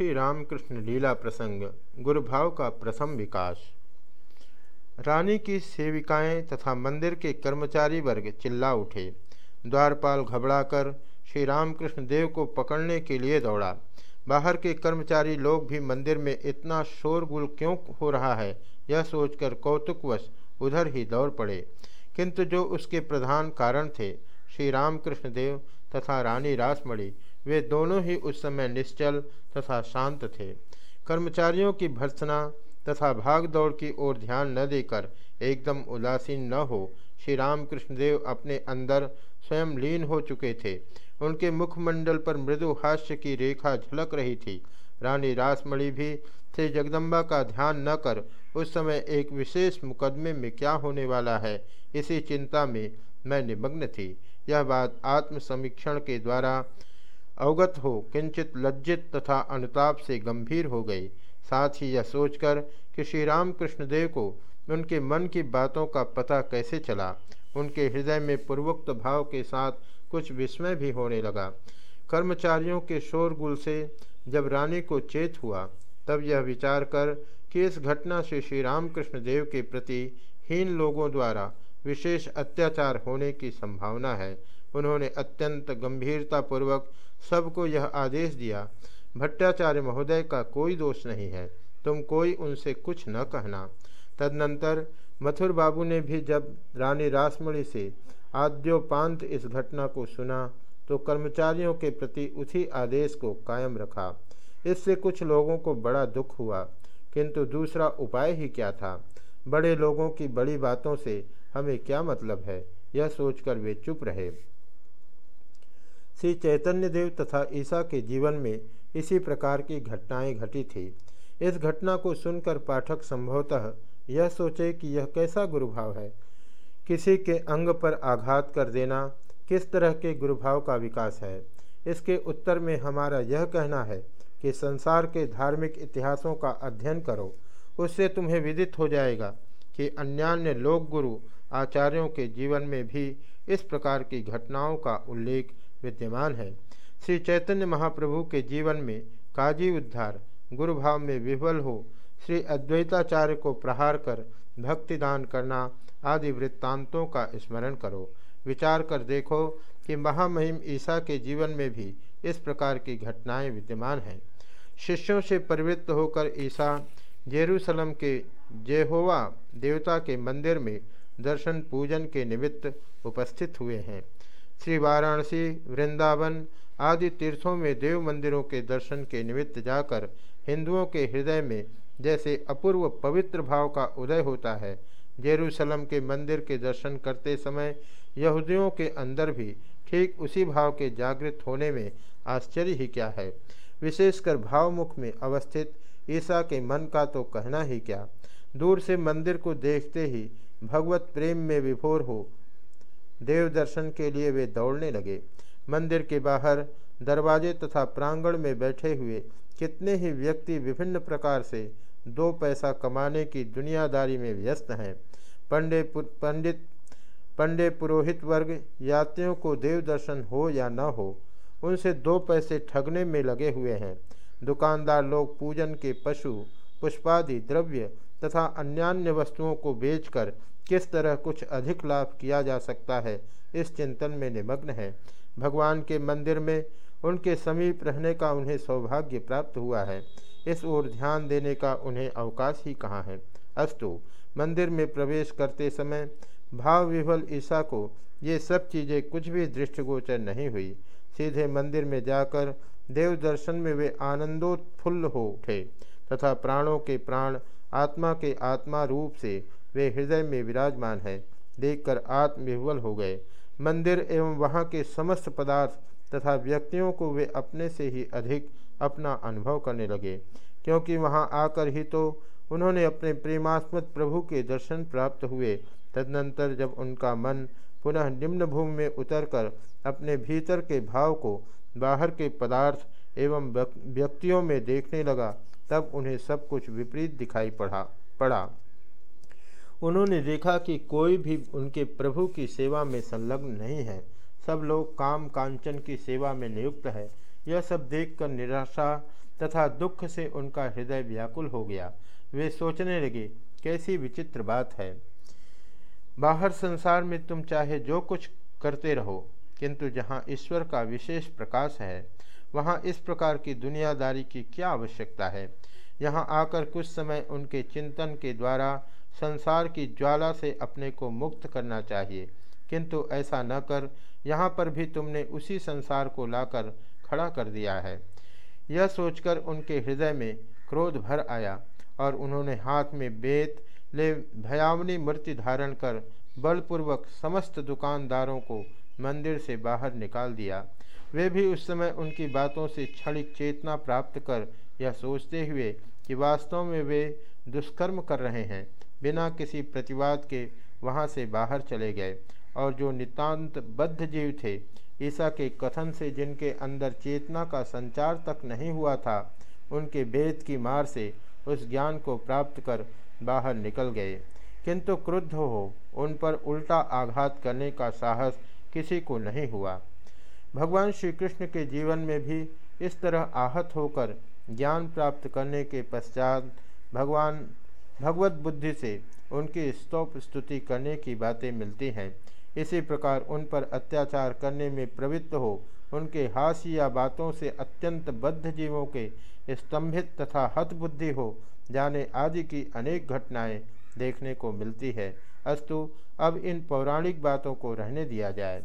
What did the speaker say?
श्री रामकृष्ण लीला प्रसंग, गुरुभाव का प्रथम विकास। रानी की सेविकाएँ तथा मंदिर के कर्मचारी वर्ग चिल्ला उठे। द्वारपाल घबराकर श्री रामकृष्ण देव को पकड़ने के लिए दौड़ा। बाहर के कर्मचारी लोग भी मंदिर में इतना शोरगुल क्यों हो रहा है, यह सोचकर कौतुकवश उधर ही दौड़ पड़े। किंतु जो उसके प्रधान कारण थे श्री रामकृष्ण देव तथा रानी रासमणि वे दोनों ही उस समय निश्चल तथा शांत थे। कर्मचारियों की भर्सना तथा भाग दौड़ की ओर ध्यान न देकर एकदम उदासीन न हो, श्री रामकृष्ण देव अपने अंदर स्वयं लीन हो चुके थे। उनके मुखमंडल पर मृदु हास्य की रेखा झलक रही थी। रानी रासमणि भी श्री जगदम्बा का ध्यान न कर, उस समय एक विशेष मुकदमे में क्या होने वाला है, इसी चिंता में मैं निमग्न थी। यह बात आत्मसमीक्षण के द्वारा अवगत हो, किंचित लज्जित तथा अनुताप से गंभीर हो गई। साथ ही यह सोचकर कि श्री रामकृष्ण देव को उनके मन की बातों का पता कैसे चला, उनके हृदय में पूर्वोक्त भाव के साथ कुछ विस्मय भी होने लगा। कर्मचारियों के शोरगुल से जब रानी को चेत हुआ, तब यह विचार कर कि इस घटना से श्री रामकृष्ण देव के प्रति हीन लोगों द्वारा विशेष अत्याचार होने की संभावना है। उन्होंने अत्यंत गंभीरतापूर्वक सबको यह आदेश दिया, भट्टाचार्य महोदय का कोई दोष नहीं है, तुम कोई उनसे कुछ न कहना। तदनंतर मथुर बाबू ने भी जब रानी रासमणि से आद्योपांत इस घटना को सुना तो कर्मचारियों के प्रति उसी आदेश को कायम रखा। इससे कुछ लोगों को बड़ा दुख हुआ, किंतु दूसरा उपाय ही क्या था? बड़े लोगों की बड़ी बातों से हमें क्या मतलब है? यह सोचकर वे चुप रहे। श्री चैतन्य देव तथा ईसा के जीवन में इसी प्रकार की घटनाएँ घटी थी। इस घटना को सुनकर पाठक संभवतः यह सोचे कि यह कैसा गुरुभाव है। किसी के अंग पर आघात कर देना किस तरह के गुरुभाव का विकास है? इसके उत्तर में हमारा यह कहना है कि संसार के धार्मिक इतिहासों का अध्ययन करो। उससे तुम्हें विदित हो जाएगा कि अन्यान्य लोक गुरु आचार्यों के जीवन में भी इस प्रकार की घटनाओं का उल्लेख विद्यमान है। श्री चैतन्य महाप्रभु के जीवन में काजी उद्धार गुरु भाव में विह्वल हो, श्री अद्वैताचार्य को प्रहार कर भक्ति दान करना आदि वृत्तांतों का स्मरण करो। विचार कर देखो कि महामहिम ईसा के जीवन में भी इस प्रकार की घटनाएँ विद्यमान हैं। शिष्यों से प्रवृत्त होकर ईसा जेरूसलम के जेहोवा देवता के मंदिर में दर्शन पूजन के निमित्त उपस्थित हुए हैं। श्री वाराणसी, वृंदावन आदि तीर्थों में देव मंदिरों के दर्शन के निमित्त जाकर हिंदुओं के हृदय में जैसे अपूर्व पवित्र भाव का उदय होता है, जेरूसलम के मंदिर के दर्शन करते समय यहूदियों के अंदर भी ठीक उसी भाव के जागृत होने में आश्चर्य ही क्या है। विशेषकर भावमुख में अवस्थित ईसा के मन का तो कहना ही क्या। दूर से मंदिर को देखते ही भगवत प्रेम में विभोर हो देव दर्शन के लिए वे दौड़ने लगे। मंदिर के बाहर दरवाजे तथा प्रांगण में बैठे हुए कितने ही व्यक्ति विभिन्न प्रकार से दो पैसा कमाने की दुनियादारी में व्यस्त हैं। पंडे पंडित, पंडे पुरोहित वर्ग यात्रियों को देव दर्शन हो या न हो, उनसे दो पैसे ठगने में लगे हुए हैं। दुकानदार लोग पूजन के पशु, पुष्पादि, द्रव्य तथा अन्यान्य वस्तुओं को बेचकर किस तरह कुछ अधिक लाभ किया जा सकता है, इस चिंतन में निमग्न है। भगवान के मंदिर में उनके समीप रहने का उन्हें सौभाग्य प्राप्त हुआ है। इस ओर ध्यान देने का उन्हें अवकाश ही कहाँ है। अस्तु, मंदिर में प्रवेश करते समय भाव विभल ईसा को ये सब चीज़ें कुछ भी दृष्टिगोचर नहीं हुई। सीधे मंदिर में जाकर देव दर्शन में वे आनंदोत्फुल्ल हो उठे तथा प्राणों के प्राण आत्मा के आत्मा रूप से वे हृदय में विराजमान है, देखकर आत्मविह्वल हो गए। मंदिर एवं वहाँ के समस्त पदार्थ तथा व्यक्तियों को वे अपने से ही अधिक अपना अनुभव करने लगे, क्योंकि वहाँ आकर ही तो उन्होंने अपने प्रेमास्पद प्रभु के दर्शन प्राप्त हुए। तदनंतर जब उनका मन पुनः निम्न भूमि में उतरकर अपने भीतर के भाव को बाहर के पदार्थ एवं व्यक्तियों में देखने लगा तब उन्हें सब कुछ विपरीत दिखाई पड़ा पड़ा। उन्होंने देखा कि कोई भी उनके प्रभु की सेवा में संलग्न नहीं है। सब लोग काम कांचन की सेवा में नियुक्त है। यह सब देखकर निराशा तथा दुख से उनका हृदय व्याकुल हो गया। वे सोचने लगे, कैसी विचित्र बात है। बाहर संसार में तुम चाहे जो कुछ करते रहो किंतु जहाँ ईश्वर का विशेष प्रकाश है, वहाँ इस प्रकार की दुनियादारी की क्या आवश्यकता है? यहाँ आकर कुछ समय उनके चिंतन के द्वारा संसार की ज्वाला से अपने को मुक्त करना चाहिए। किंतु ऐसा न कर, यहाँ पर भी तुमने उसी संसार को लाकर खड़ा कर दिया है। यह सोचकर उनके हृदय में क्रोध भर आया और उन्होंने हाथ में बेत ले भयावनी मूर्ति धारण कर बलपूर्वक समस्त दुकानदारों को मंदिर से बाहर निकाल दिया। वे भी उस समय उनकी बातों से क्षणिक चेतना प्राप्त कर यह सोचते हुए कि वास्तव में वे दुष्कर्म कर रहे हैं। बिना किसी प्रतिवाद के वहाँ से बाहर चले गए और जो नितांत बद्ध जीव थे, ईसा के कथन से जिनके अंदर चेतना का संचार तक नहीं हुआ था, उनके वेद की मार से उस ज्ञान को प्राप्त कर बाहर निकल गए। किंतु क्रुद्ध हो, उन पर उल्टा आघात करने का साहस किसी को नहीं हुआ। भगवान श्री कृष्ण के जीवन में भी इस तरह आहत होकर ज्ञान प्राप्त करने के पश्चात भगवान, भगवत बुद्धि से उनकी स्तोप स्तुति करने की बातें मिलती हैं। इसी प्रकार उन पर अत्याचार करने में प्रवृत्त हो, उनके हास्य या बातों से अत्यंत बद्ध जीवों के स्तंभित तथा हतबुद्धि हो जाने आदि की अनेक घटनाएँ देखने को मिलती है। अस्तु अब इन पौराणिक बातों को रहने दिया जाए।